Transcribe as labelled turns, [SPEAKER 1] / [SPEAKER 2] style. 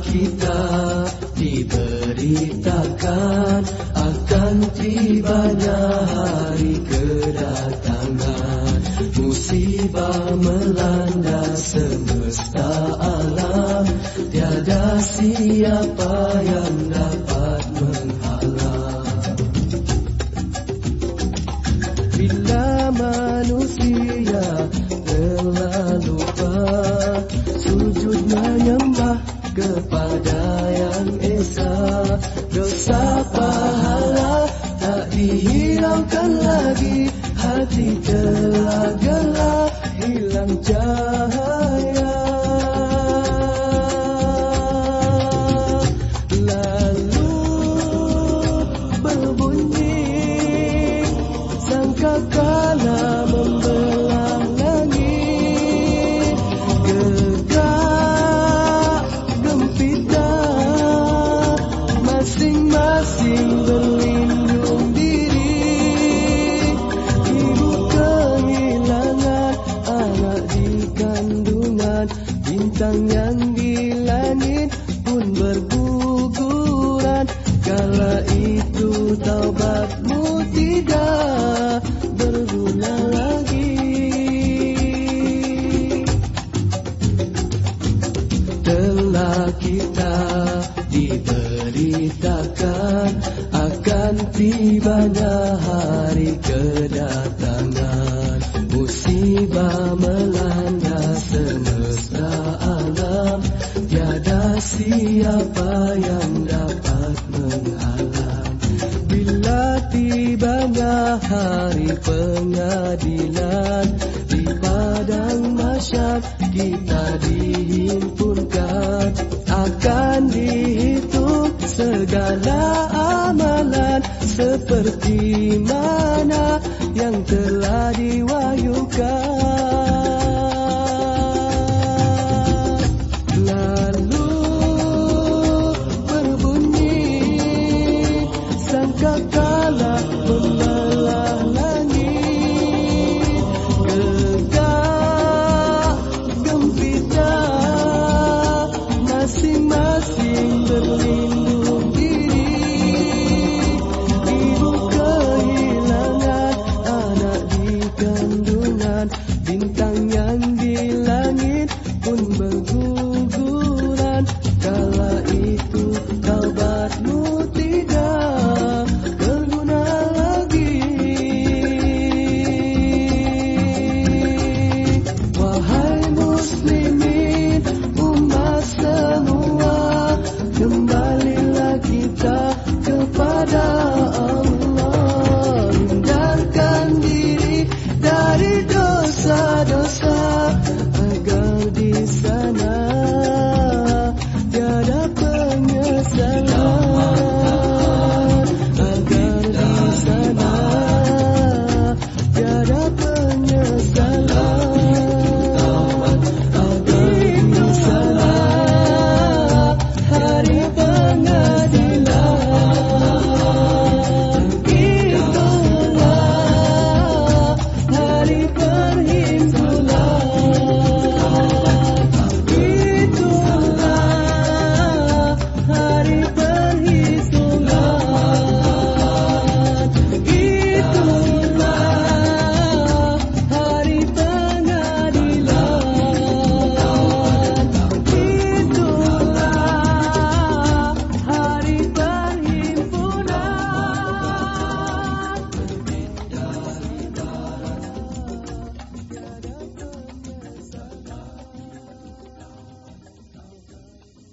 [SPEAKER 1] kita diberitakan akan tibanya hari kedatangan. Musibah melanda semesta alam. Tiada siapa yang dapat menghalang. Bila manusia telah lupa sujud menyembah kepada yang esa. Dosa bintang yang di langit pun berguguran. Kala itu taubatmu tidak berguna lagi. Telah kita diberitakan akan tibanya hari kedatangan siapa yang dapat menghalang bila tibanya hari pengadilan di padang masyar kita dihimpunkan. Akan dihitung segala amalan seperti mana